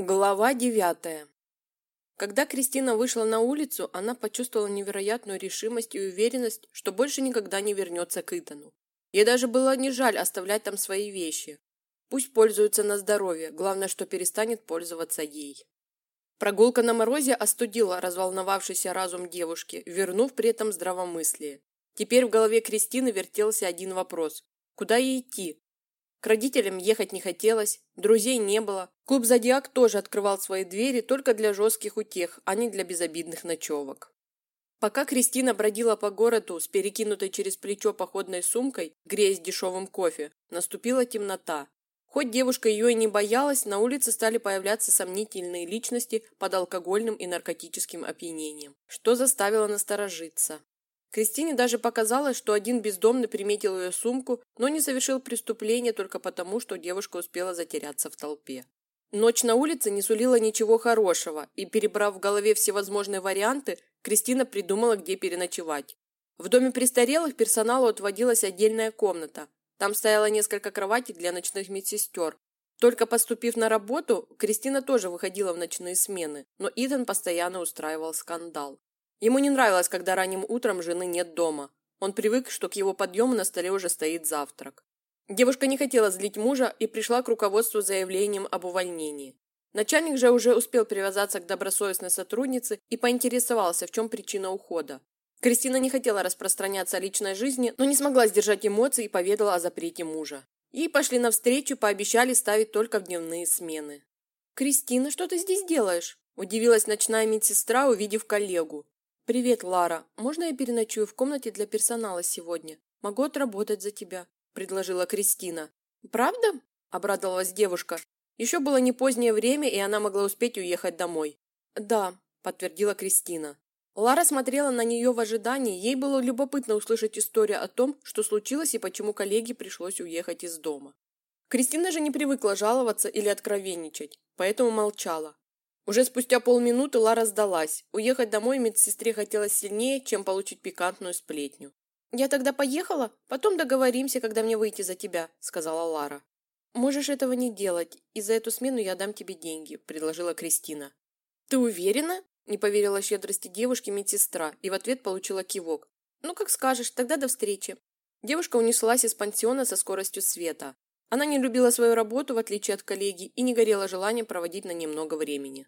Глава девятая. Когда Кристина вышла на улицу, она почувствовала невероятную решимость и уверенность, что больше никогда не вернется к Итану. Ей даже было не жаль оставлять там свои вещи. Пусть пользуются на здоровье, главное, что перестанет пользоваться ей. Прогулка на морозе остудила разволновавшийся разум девушки, вернув при этом здравомыслие. Теперь в голове Кристины вертелся один вопрос. Куда ей идти? К родителям ехать не хотелось, друзей не было. Клуб «Зодиак» тоже открывал свои двери только для жестких утех, а не для безобидных ночевок. Пока Кристина бродила по городу с перекинутой через плечо походной сумкой, греясь дешевым кофе, наступила темнота. Хоть девушка ее и не боялась, на улице стали появляться сомнительные личности под алкогольным и наркотическим опьянением, что заставило насторожиться. Кристине даже показалось, что один бездомный приметил ее сумку, но не совершил преступление только потому, что девушка успела затеряться в толпе. Ночь на улице не сулила ничего хорошего, и, перебрав в голове всевозможные варианты, Кристина придумала, где переночевать. В доме престарелых персоналу отводилась отдельная комната. Там стояло несколько кроватей для ночных медсестер. Только поступив на работу, Кристина тоже выходила в ночные смены, но Итан постоянно устраивал скандал. Ему не нравилось, когда ранним утром жены нет дома. Он привык, что к его подъему на столе уже стоит завтрак. Девушка не хотела злить мужа и пришла к руководству заявлением об увольнении. Начальник же уже успел привязаться к добросовестной сотруднице и поинтересовался, в чем причина ухода. Кристина не хотела распространяться о личной жизни, но не смогла сдержать эмоции и поведала о запрете мужа. Ей пошли навстречу, пообещали ставить только в дневные смены. «Кристина, что ты здесь делаешь?» – удивилась ночная медсестра, увидев коллегу. «Привет, Лара. Можно я переночую в комнате для персонала сегодня? Могу отработать за тебя», – предложила Кристина. «Правда?» – обрадовалась девушка. Еще было не позднее время, и она могла успеть уехать домой. «Да», – подтвердила Кристина. Лара смотрела на нее в ожидании, ей было любопытно услышать историю о том, что случилось и почему коллеге пришлось уехать из дома. Кристина же не привыкла жаловаться или откровенничать, поэтому молчала. Уже спустя полминуты Лара сдалась. Уехать домой медсестре хотелось сильнее, чем получить пикантную сплетню. «Я тогда поехала, потом договоримся, когда мне выйти за тебя», – сказала Лара. «Можешь этого не делать, и за эту смену я дам тебе деньги», – предложила Кристина. «Ты уверена?» – не поверила щедрости девушки медсестра и в ответ получила кивок. «Ну, как скажешь, тогда до встречи». Девушка унеслась из пансиона со скоростью света. Она не любила свою работу, в отличие от коллеги, и не горела желанием проводить на ней много времени.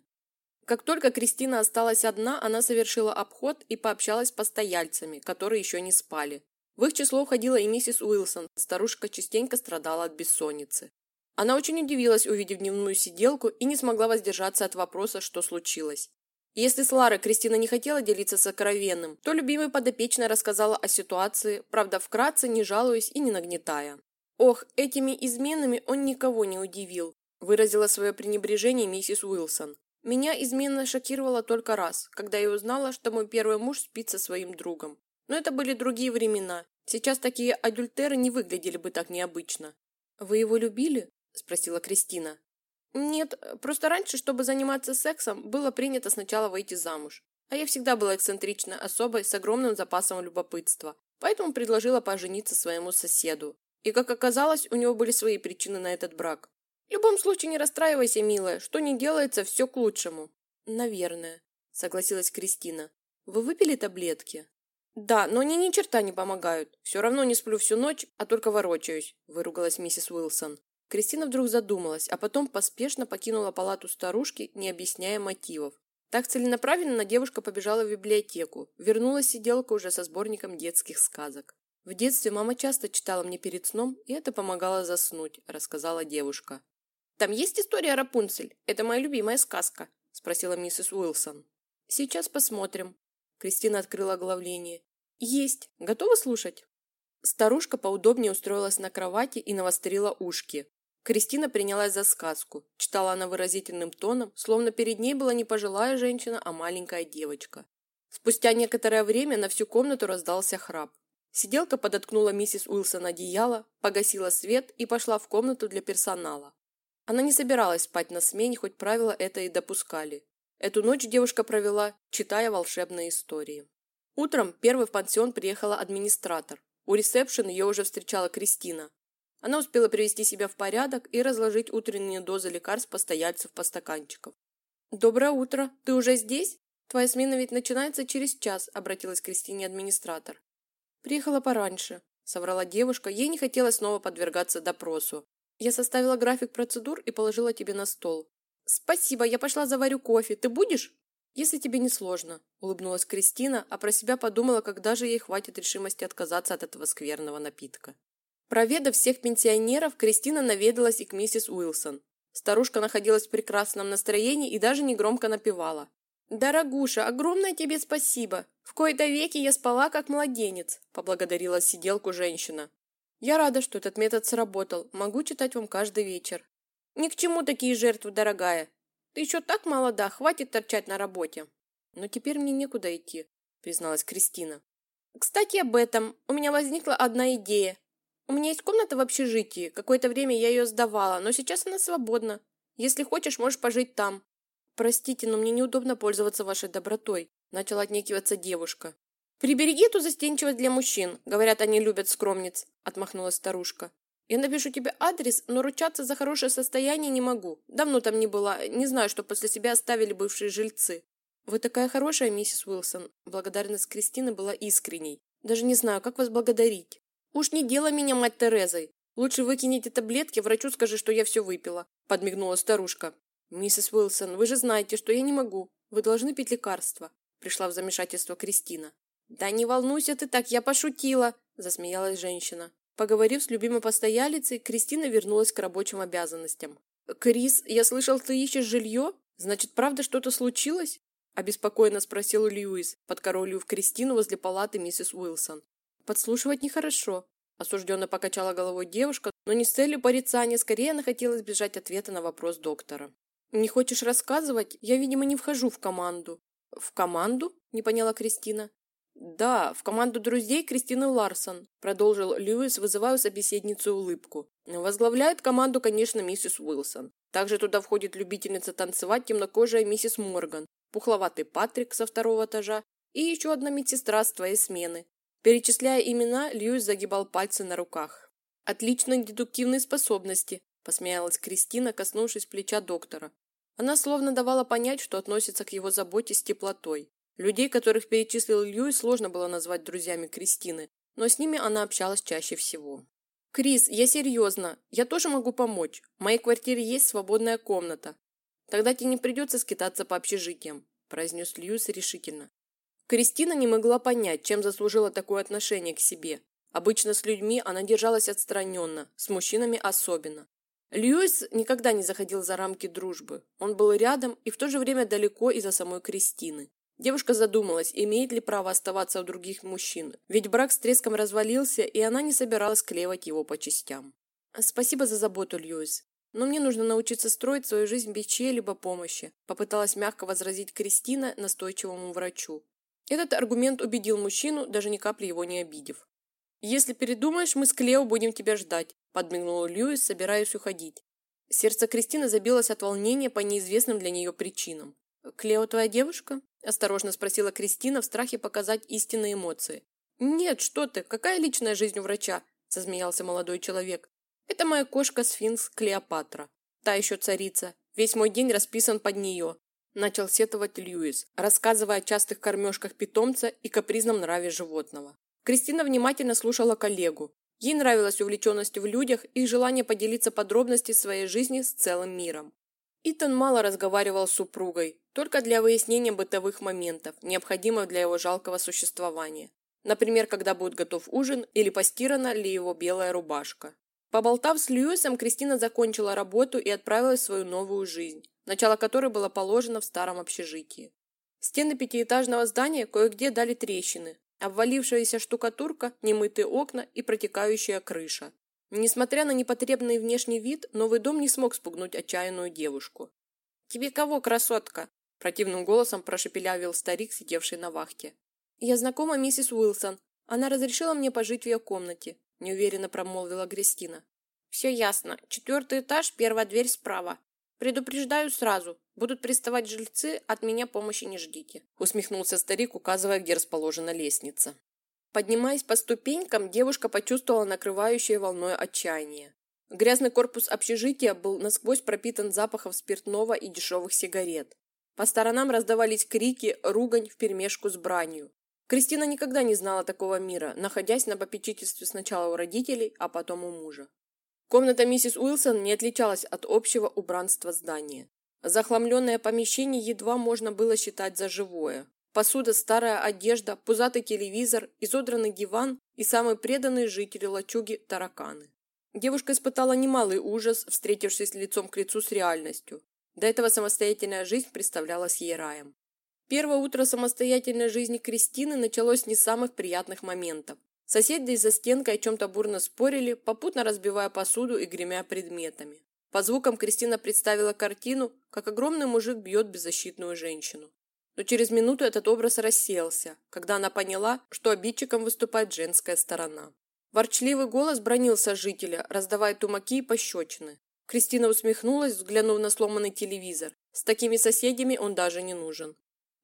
Как только Кристина осталась одна, она совершила обход и пообщалась с постояльцами, которые еще не спали. В их число входила и миссис Уилсон, старушка частенько страдала от бессонницы. Она очень удивилась, увидев дневную сиделку, и не смогла воздержаться от вопроса, что случилось. если с Ларой Кристина не хотела делиться сокровенным, то любимая подопечная рассказала о ситуации, правда вкратце, не жалуясь и не нагнетая. Ох, этими изменами он никого не удивил, выразила свое пренебрежение миссис Уилсон. Меня измена шокировала только раз, когда я узнала, что мой первый муж спит со своим другом. Но это были другие времена. Сейчас такие адюльтеры не выглядели бы так необычно. «Вы его любили?» – спросила Кристина. «Нет, просто раньше, чтобы заниматься сексом, было принято сначала выйти замуж. А я всегда была эксцентричной особой с огромным запасом любопытства, поэтому предложила пожениться своему соседу. И, как оказалось, у него были свои причины на этот брак. В любом случае не расстраивайся, милая, что не делается, все к лучшему. Наверное, согласилась Кристина. Вы выпили таблетки? Да, но они ни черта не помогают. Все равно не сплю всю ночь, а только ворочаюсь, выругалась миссис Уилсон. Кристина вдруг задумалась, а потом поспешно покинула палату старушки, не объясняя мотивов. Так целенаправленно девушка побежала в библиотеку. Вернулась сиделка уже со сборником детских сказок. В детстве мама часто читала мне перед сном, и это помогало заснуть, рассказала девушка. «Там есть история Рапунцель? Это моя любимая сказка», – спросила миссис Уилсон. «Сейчас посмотрим». Кристина открыла оглавление. «Есть. Готова слушать?» Старушка поудобнее устроилась на кровати и навострила ушки. Кристина принялась за сказку. Читала она выразительным тоном, словно перед ней была не пожилая женщина, а маленькая девочка. Спустя некоторое время на всю комнату раздался храп. Сиделка подоткнула миссис Уилсон одеяло, погасила свет и пошла в комнату для персонала. Она не собиралась спать на смене, хоть правила это и допускали. Эту ночь девушка провела, читая волшебные истории. Утром первый в пансион приехала администратор. У ресепшн ее уже встречала Кристина. Она успела привести себя в порядок и разложить утренние дозы лекарств постояльцев по стаканчикам. «Доброе утро! Ты уже здесь? Твоя смена ведь начинается через час», – обратилась к Кристине администратор. «Приехала пораньше», – соврала девушка. Ей не хотелось снова подвергаться допросу. «Я составила график процедур и положила тебе на стол». «Спасибо, я пошла заварю кофе. Ты будешь?» «Если тебе не сложно», – улыбнулась Кристина, а про себя подумала, когда же ей хватит решимости отказаться от этого скверного напитка. Проведав всех пенсионеров, Кристина наведалась и к миссис Уилсон. Старушка находилась в прекрасном настроении и даже негромко напевала. «Дорогуша, огромное тебе спасибо! В кои-то веки я спала, как младенец», – поблагодарила сиделку женщина. «Я рада, что этот метод сработал. Могу читать вам каждый вечер». «Ни к чему такие жертвы, дорогая. Ты еще так молода, хватит торчать на работе». «Но теперь мне некуда идти», – призналась Кристина. «Кстати, об этом. У меня возникла одна идея. У меня есть комната в общежитии. Какое-то время я ее сдавала, но сейчас она свободна. Если хочешь, можешь пожить там. Простите, но мне неудобно пользоваться вашей добротой, начала отнекиваться девушка. Прибереги эту застенчивость для мужчин. Говорят, они любят скромниц, отмахнулась старушка. Я напишу тебе адрес, но ручаться за хорошее состояние не могу. Давно там не была, не знаю, что после себя оставили бывшие жильцы. Вы такая хорошая, миссис Уилсон. Благодарность Кристины была искренней. Даже не знаю, как вас благодарить. «Уж не делай меня мать Терезой. Лучше выкините таблетки, врачу скажи, что я все выпила», – подмигнула старушка. «Миссис Уилсон, вы же знаете, что я не могу. Вы должны пить лекарства», – пришла в замешательство Кристина. «Да не волнуйся ты так, я пошутила», – засмеялась женщина. Поговорив с любимой постоялицей, Кристина вернулась к рабочим обязанностям. «Крис, я слышал, ты ищешь жилье? Значит, правда что-то случилось?» Обеспокоенно спросил Льюис, подкоролив Кристину возле палаты миссис Уилсон. Подслушивать нехорошо. Осужденно покачала головой девушка, но не с целью порицания, скорее она хотела избежать ответа на вопрос доктора. «Не хочешь рассказывать? Я, видимо, не вхожу в команду». «В команду?» – не поняла Кристина. «Да, в команду друзей Кристины Ларсон», – продолжил Льюис, вызывая у собеседницу улыбку. «Возглавляет команду, конечно, миссис Уилсон. Также туда входит любительница танцевать темнокожая миссис Морган, пухловатый Патрик со второго этажа и еще одна медсестра с твоей смены, Перечисляя имена, Льюис загибал пальцы на руках. «Отличные дедуктивные способности», – посмеялась Кристина, коснувшись плеча доктора. Она словно давала понять, что относится к его заботе с теплотой. Людей, которых перечислил Льюис, сложно было назвать друзьями Кристины, но с ними она общалась чаще всего. «Крис, я серьезно. Я тоже могу помочь. В моей квартире есть свободная комната. Тогда тебе не придется скитаться по общежитиям», – произнес Льюис решительно. Кристина не могла понять, чем заслужила такое отношение к себе. Обычно с людьми она держалась отстраненно, с мужчинами особенно. Льюис никогда не заходил за рамки дружбы. Он был рядом и в то же время далеко из-за самой Кристины. Девушка задумалась, имеет ли право оставаться у других мужчин, ведь брак с треском развалился, и она не собиралась клевать его по частям. «Спасибо за заботу, Льюис. Но мне нужно научиться строить свою жизнь без чьей-либо помощи», попыталась мягко возразить Кристина настойчивому врачу. Этот аргумент убедил мужчину, даже ни капли его не обидев. «Если передумаешь, мы с Клео будем тебя ждать», – подмигнул Льюис, собираясь уходить. Сердце Кристины забилось от волнения по неизвестным для нее причинам. «Клео твоя девушка?» – осторожно спросила Кристина в страхе показать истинные эмоции. «Нет, что ты, какая личная жизнь у врача?» – засмеялся молодой человек. «Это моя кошка-сфинкс Клеопатра. Та еще царица. Весь мой день расписан под нее. Начал сетовать Льюис, рассказывая о частых кормежках питомца и капризном нраве животного. Кристина внимательно слушала коллегу. Ей нравилась увлеченность в людях и желание поделиться подробностями своей жизни с целым миром. Итан мало разговаривал с супругой, только для выяснения бытовых моментов, необходимых для его жалкого существования. Например, когда будет готов ужин или постирана ли его белая рубашка. Поболтав с Льюисом, Кристина закончила работу и отправилась в свою новую жизнь начало которой было положено в старом общежитии. Стены пятиэтажного здания кое-где дали трещины, обвалившаяся штукатурка, немытые окна и протекающая крыша. Несмотря на непотребный внешний вид, новый дом не смог спугнуть отчаянную девушку. «Тебе кого, красотка?» – противным голосом прошепелявил старик, сидевший на вахте. «Я знакома миссис Уилсон. Она разрешила мне пожить в ее комнате», – неуверенно промолвила Кристина. «Все ясно. Четвертый этаж, первая дверь справа. «Предупреждаю сразу. Будут приставать жильцы, от меня помощи не ждите», усмехнулся старик, указывая, где расположена лестница. Поднимаясь по ступенькам, девушка почувствовала накрывающее волной отчаяние. Грязный корпус общежития был насквозь пропитан запахом спиртного и дешевых сигарет. По сторонам раздавались крики, ругань вперемешку с бранью. Кристина никогда не знала такого мира, находясь на попечительстве сначала у родителей, а потом у мужа. Комната миссис Уилсон не отличалась от общего убранства здания. Захламленное помещение едва можно было считать за живое. Посуда, старая одежда, пузатый телевизор, изодранный диван и самые преданные жители лачуги – тараканы. Девушка испытала немалый ужас, встретившись лицом к лицу с реальностью. До этого самостоятельная жизнь представлялась ей раем. Первое утро самостоятельной жизни Кристины началось не с самых приятных моментов. Соседи за стенкой о чем-то бурно спорили, попутно разбивая посуду и гремя предметами. По звукам Кристина представила картину, как огромный мужик бьет беззащитную женщину. Но через минуту этот образ рассеялся, когда она поняла, что обидчиком выступает женская сторона. Ворчливый голос бронил сожителя, раздавая тумаки и пощечины. Кристина усмехнулась, взглянув на сломанный телевизор. С такими соседями он даже не нужен.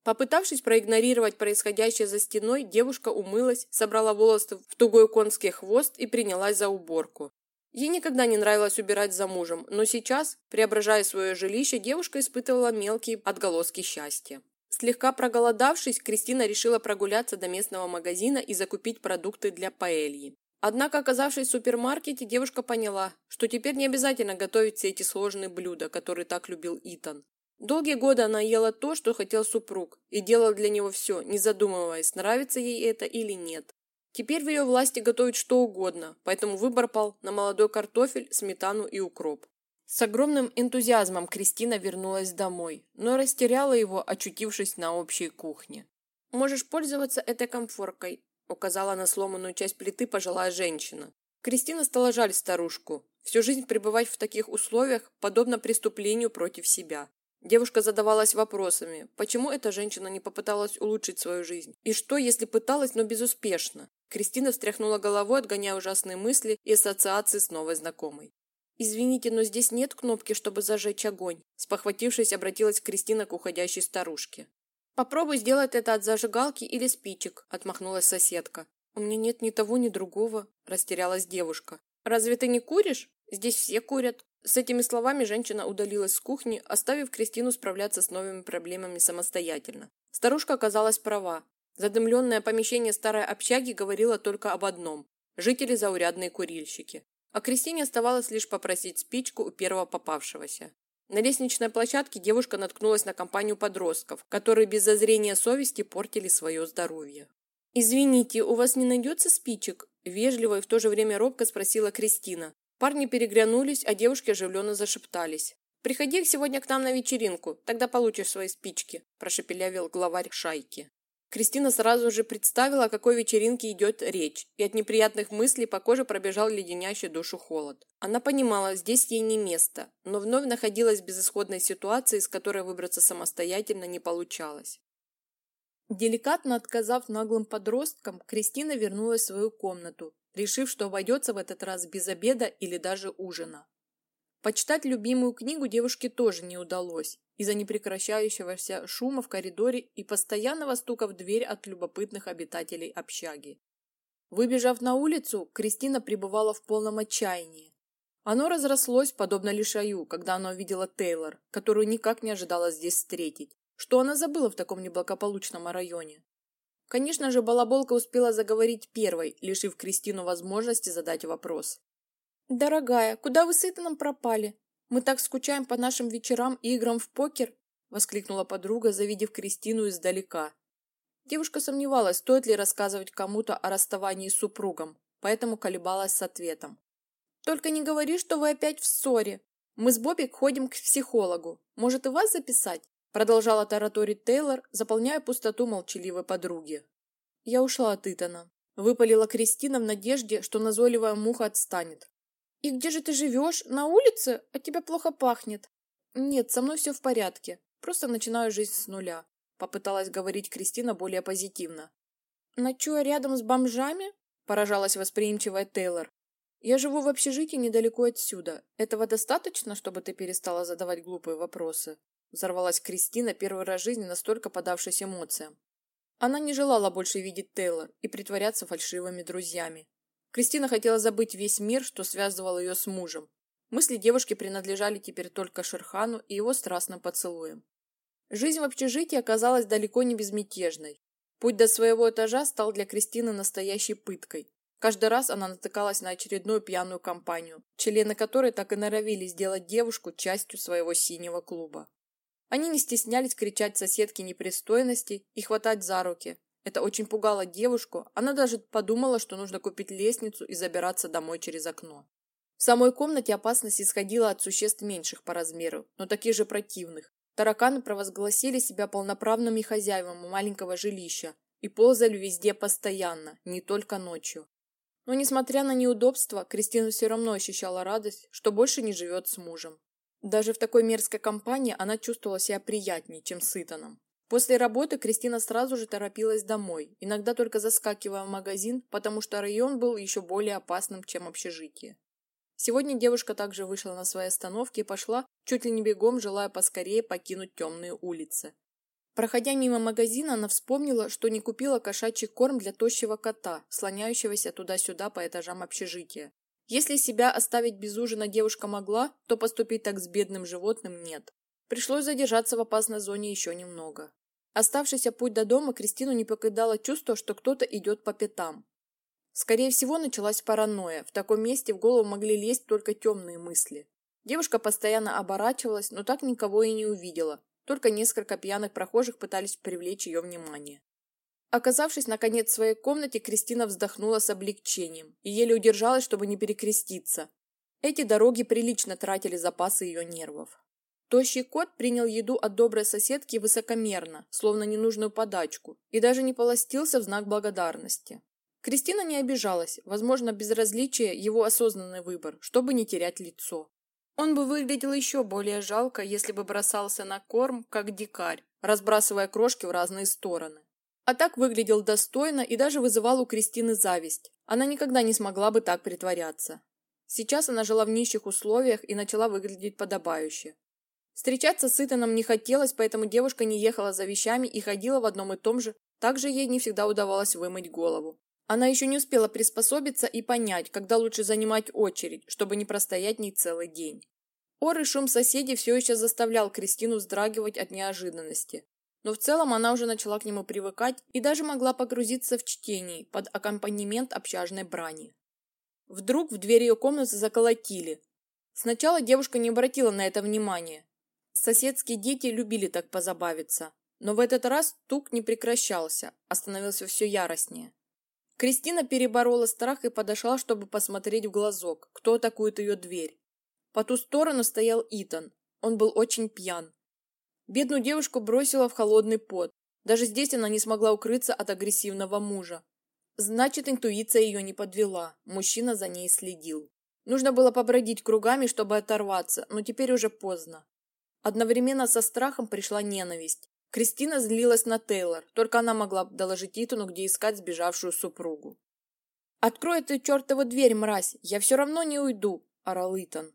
Попытавшись проигнорировать происходящее за стеной, девушка умылась, собрала волосы в тугой конский хвост и принялась за уборку. Ей никогда не нравилось убирать за мужем, но сейчас, преображая свое жилище, девушка испытывала мелкие отголоски счастья. Слегка проголодавшись, Кристина решила прогуляться до местного магазина и закупить продукты для паэльи. Однако, оказавшись в супермаркете, девушка поняла, что теперь не обязательно готовить все эти сложные блюда, которые так любил Итан. Долгие годы она ела то, что хотел супруг, и делала для него все, не задумываясь, нравится ей это или нет. Теперь в ее власти готовить что угодно, поэтому выбор пал на молодой картофель, сметану и укроп. С огромным энтузиазмом Кристина вернулась домой, но растеряла его, очутившись на общей кухне. «Можешь пользоваться этой комфоркой», – указала на сломанную часть плиты пожилая женщина. Кристина стала жаль старушку. Всю жизнь пребывать в таких условиях подобно преступлению против себя. Девушка задавалась вопросами, почему эта женщина не попыталась улучшить свою жизнь? И что, если пыталась, но безуспешно? Кристина встряхнула головой, отгоняя ужасные мысли и ассоциации с новой знакомой. «Извините, но здесь нет кнопки, чтобы зажечь огонь», спохватившись, обратилась Кристина к уходящей старушке. «Попробуй сделать это от зажигалки или спичек», отмахнулась соседка. «У меня нет ни того, ни другого», растерялась девушка. «Разве ты не куришь? Здесь все курят». С этими словами женщина удалилась с кухни, оставив Кристину справляться с новыми проблемами самостоятельно. Старушка оказалась права. Задымленное помещение старой общаги говорило только об одном – жители заурядные курильщики. А Кристине оставалось лишь попросить спичку у первого попавшегося. На лестничной площадке девушка наткнулась на компанию подростков, которые без зазрения совести портили свое здоровье. «Извините, у вас не найдется спичек?» – вежливо и в то же время робко спросила Кристина. Парни переглянулись, а девушки оживленно зашептались. «Приходи сегодня к нам на вечеринку, тогда получишь свои спички», – прошепелявил главарь шайки. Кристина сразу же представила, о какой вечеринке идет речь, и от неприятных мыслей по коже пробежал леденящий душу холод. Она понимала, здесь ей не место, но вновь находилась в безысходной ситуации, из которой выбраться самостоятельно не получалось. Деликатно отказав наглым подросткам, Кристина вернулась в свою комнату, решив, что обойдется в этот раз без обеда или даже ужина. Почитать любимую книгу девушке тоже не удалось, из-за непрекращающегося шума в коридоре и постоянного стука в дверь от любопытных обитателей общаги. Выбежав на улицу, Кристина пребывала в полном отчаянии. Оно разрослось, подобно лишаю, когда она увидела Тейлор, которую никак не ожидала здесь встретить. Что она забыла в таком неблагополучном районе? Конечно же, Балаболка успела заговорить первой, лишив Кристину возможности задать вопрос. «Дорогая, куда вы с Итаном пропали? Мы так скучаем по нашим вечерам и играм в покер!» — воскликнула подруга, завидев Кристину издалека. Девушка сомневалась, стоит ли рассказывать кому-то о расставании с супругом, поэтому колебалась с ответом. «Только не говори, что вы опять в ссоре. Мы с Бобби ходим к психологу. Может, и вас записать?» Продолжала тараторить Тейлор, заполняя пустоту молчаливой подруги. «Я ушла от Итана», — выпалила Кристина в надежде, что назойливая муха отстанет. «И где же ты живешь? На улице? От тебя плохо пахнет». «Нет, со мной все в порядке. Просто начинаю жизнь с нуля», — попыталась говорить Кристина более позитивно. «Ночуя рядом с бомжами?» — поражалась восприимчивая Тейлор. «Я живу в общежитии недалеко отсюда. Этого достаточно, чтобы ты перестала задавать глупые вопросы?» Взорвалась Кристина, первый раз в жизни настолько подавшись эмоциям. Она не желала больше видеть Тейлор и притворяться фальшивыми друзьями. Кристина хотела забыть весь мир, что связывал ее с мужем. Мысли девушки принадлежали теперь только Шерхану и его страстным поцелуям. Жизнь в общежитии оказалась далеко не безмятежной. Путь до своего этажа стал для Кристины настоящей пыткой. Каждый раз она натыкалась на очередную пьяную компанию, члены которой так и норовили сделать девушку частью своего синего клуба. Они не стеснялись кричать соседке непристойности и хватать за руки. Это очень пугало девушку, она даже подумала, что нужно купить лестницу и забираться домой через окно. В самой комнате опасность исходила от существ меньших по размеру, но таких же противных. Тараканы провозгласили себя полноправными хозяевами маленького жилища и ползали везде постоянно, не только ночью. Но, несмотря на неудобства, Кристина все равно ощущала радость, что больше не живет с мужем. Даже в такой мерзкой компании она чувствовала себя приятнее, чем с Итаном. После работы Кристина сразу же торопилась домой, иногда только заскакивая в магазин, потому что район был еще более опасным, чем общежитие. Сегодня девушка также вышла на своей остановке и пошла, чуть ли не бегом, желая поскорее покинуть темные улицы. Проходя мимо магазина, она вспомнила, что не купила кошачий корм для тощего кота, слоняющегося туда-сюда по этажам общежития. Если себя оставить без ужина девушка могла, то поступить так с бедным животным нет. Пришлось задержаться в опасной зоне еще немного. Оставшийся путь до дома Кристину не покидало чувство, что кто-то идет по пятам. Скорее всего, началась паранойя. В таком месте в голову могли лезть только темные мысли. Девушка постоянно оборачивалась, но так никого и не увидела. Только несколько пьяных прохожих пытались привлечь ее внимание. Оказавшись, наконец, в своей комнате, Кристина вздохнула с облегчением и еле удержалась, чтобы не перекреститься. Эти дороги прилично тратили запасы ее нервов. Тощий кот принял еду от доброй соседки высокомерно, словно ненужную подачку, и даже не полостился в знак благодарности. Кристина не обижалась, возможно, безразличие – его осознанный выбор, чтобы не терять лицо. Он бы выглядел еще более жалко, если бы бросался на корм, как дикарь, разбрасывая крошки в разные стороны. А так выглядел достойно и даже вызывал у Кристины зависть. Она никогда не смогла бы так притворяться. Сейчас она жила в нищих условиях и начала выглядеть подобающе. Встречаться с Итаном не хотелось, поэтому девушка не ехала за вещами и ходила в одном и том же. Также ей не всегда удавалось вымыть голову. Она еще не успела приспособиться и понять, когда лучше занимать очередь, чтобы не простоять не целый день. Ор и шум соседей все еще заставлял Кристину вздрагивать от неожиданности но в целом она уже начала к нему привыкать и даже могла погрузиться в чтение под аккомпанемент общажной брани. Вдруг в дверь ее комнаты заколотили. Сначала девушка не обратила на это внимания. Соседские дети любили так позабавиться, но в этот раз тук не прекращался, а становился все яростнее. Кристина переборола страх и подошла, чтобы посмотреть в глазок, кто атакует ее дверь. По ту сторону стоял Итан. Он был очень пьян. Бедную девушку бросила в холодный пот. Даже здесь она не смогла укрыться от агрессивного мужа. Значит, интуиция ее не подвела. Мужчина за ней следил. Нужно было побродить кругами, чтобы оторваться, но теперь уже поздно. Одновременно со страхом пришла ненависть. Кристина злилась на Тейлор, только она могла доложить Итану, где искать сбежавшую супругу. «Открой эту чертову дверь, мразь! Я все равно не уйду!» – орал Итан.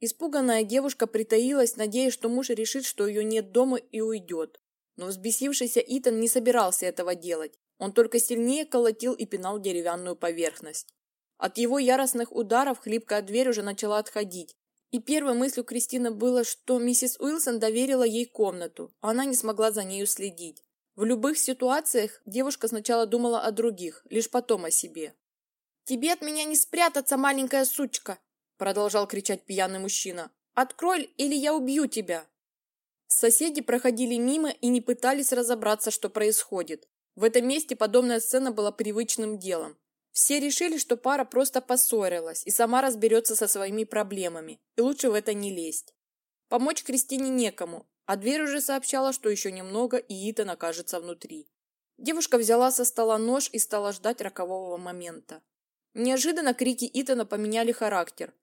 Испуганная девушка притаилась, надеясь, что муж решит, что ее нет дома и уйдет. Но взбесившийся Итан не собирался этого делать. Он только сильнее колотил и пинал деревянную поверхность. От его яростных ударов хлипкая дверь уже начала отходить. И первой мыслью Кристины было, что миссис Уилсон доверила ей комнату, а она не смогла за нею следить. В любых ситуациях девушка сначала думала о других, лишь потом о себе. «Тебе от меня не спрятаться, маленькая сучка!» продолжал кричать пьяный мужчина. «Открой, или я убью тебя!» Соседи проходили мимо и не пытались разобраться, что происходит. В этом месте подобная сцена была привычным делом. Все решили, что пара просто поссорилась и сама разберется со своими проблемами, и лучше в это не лезть. Помочь Кристине некому, а дверь уже сообщала, что еще немного, и Итан окажется внутри. Девушка взяла со стола нож и стала ждать рокового момента. Неожиданно крики Итана поменяли характер.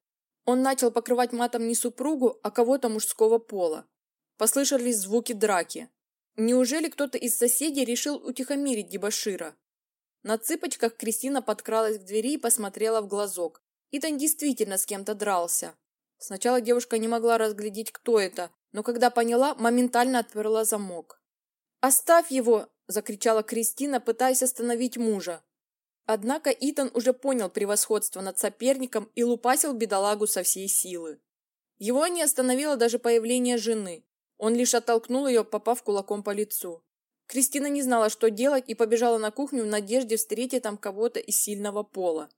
Он начал покрывать матом не супругу, а кого-то мужского пола. Послышались звуки драки. Неужели кто-то из соседей решил утихомирить дебошира? На цыпочках Кристина подкралась к двери и посмотрела в глазок. Итан действительно с кем-то дрался. Сначала девушка не могла разглядеть, кто это, но когда поняла, моментально отперла замок. «Оставь его!» – закричала Кристина, пытаясь остановить мужа. Однако Итан уже понял превосходство над соперником и лупасил бедолагу со всей силы. Его не остановило даже появление жены. Он лишь оттолкнул ее, попав кулаком по лицу. Кристина не знала, что делать, и побежала на кухню в надежде встретить там кого-то из сильного пола.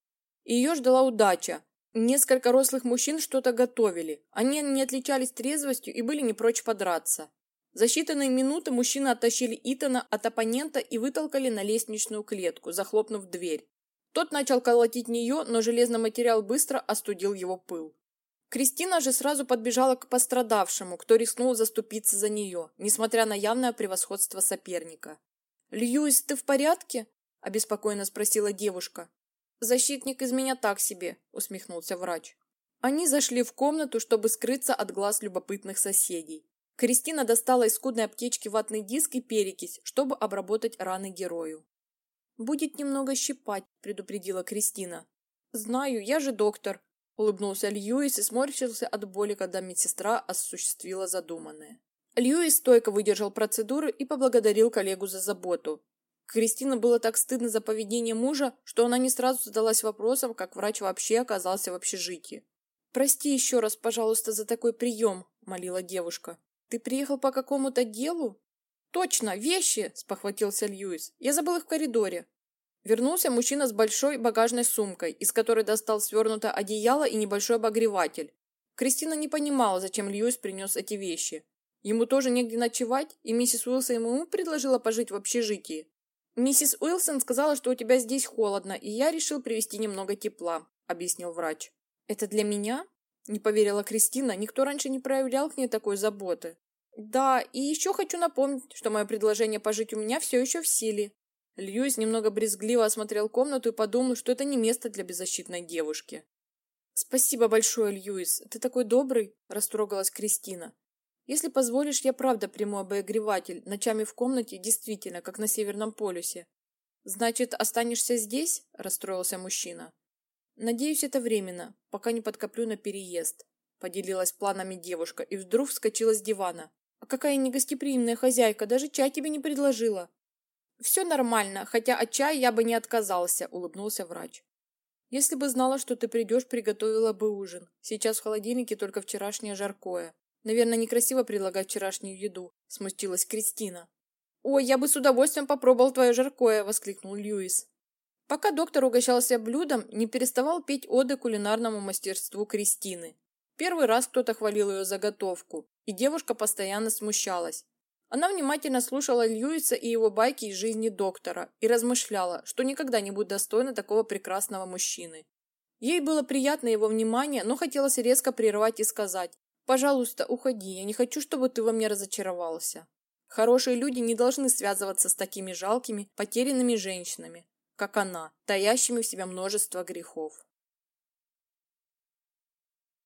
Ее ждала удача. Несколько рослых мужчин что-то готовили. Они не отличались трезвостью и были не прочь подраться. За считанные минуты мужчины оттащили Итана от оппонента и вытолкали на лестничную клетку, захлопнув дверь. Тот начал колотить нее, но железный материал быстро остудил его пыл. Кристина же сразу подбежала к пострадавшему, кто рискнул заступиться за нее, несмотря на явное превосходство соперника. «Льюис, ты в порядке?» – обеспокоенно спросила девушка. «Защитник из меня так себе», – усмехнулся врач. Они зашли в комнату, чтобы скрыться от глаз любопытных соседей. Кристина достала из скудной аптечки ватный диск и перекись, чтобы обработать раны герою. «Будет немного щипать», – предупредила Кристина. «Знаю, я же доктор», Улыбнулся Льюис и сморщился от боли, когда медсестра осуществила задуманное. Льюис стойко выдержал процедуру и поблагодарил коллегу за заботу. Кристина было так стыдно за поведение мужа, что она не сразу задалась вопросом, как врач вообще оказался в общежитии. «Прости еще раз, пожалуйста, за такой прием», – молила девушка. «Ты приехал по какому-то делу?» «Точно, вещи!» – спохватился Льюис. «Я забыл их в коридоре». Вернулся мужчина с большой багажной сумкой, из которой достал свернутое одеяло и небольшой обогреватель. Кристина не понимала, зачем Льюис принес эти вещи. Ему тоже негде ночевать, и миссис Уилсон ему предложила пожить в общежитии. «Миссис Уилсон сказала, что у тебя здесь холодно, и я решил привезти немного тепла», – объяснил врач. «Это для меня?» – не поверила Кристина. Никто раньше не проявлял к ней такой заботы. «Да, и еще хочу напомнить, что мое предложение пожить у меня все еще в силе. Льюис немного брезгливо осмотрел комнату и подумал, что это не место для беззащитной девушки. «Спасибо большое, Льюис. Ты такой добрый», – растрогалась Кристина. «Если позволишь, я правда приму обогреватель. Ночами в комнате действительно, как на Северном полюсе». «Значит, останешься здесь?» – расстроился мужчина. «Надеюсь, это временно, пока не подкоплю на переезд», – поделилась планами девушка и вдруг вскочила с дивана. «А какая негостеприимная хозяйка, даже чай тебе не предложила». «Все нормально, хотя от чая я бы не отказался», – улыбнулся врач. «Если бы знала, что ты придешь, приготовила бы ужин. Сейчас в холодильнике только вчерашнее жаркое. Наверное, некрасиво предлагать вчерашнюю еду», – смутилась Кристина. «Ой, я бы с удовольствием попробовал твое жаркое», – воскликнул Льюис. Пока доктор угощался блюдом, не переставал петь оды кулинарному мастерству Кристины. Первый раз кто-то хвалил ее заготовку, и девушка постоянно смущалась. Она внимательно слушала Льюиса и его байки из жизни доктора и размышляла, что никогда не будет достойна такого прекрасного мужчины. Ей было приятно его внимание, но хотелось резко прервать и сказать «Пожалуйста, уходи, я не хочу, чтобы ты во мне разочаровался». Хорошие люди не должны связываться с такими жалкими, потерянными женщинами, как она, таящими в себя множество грехов.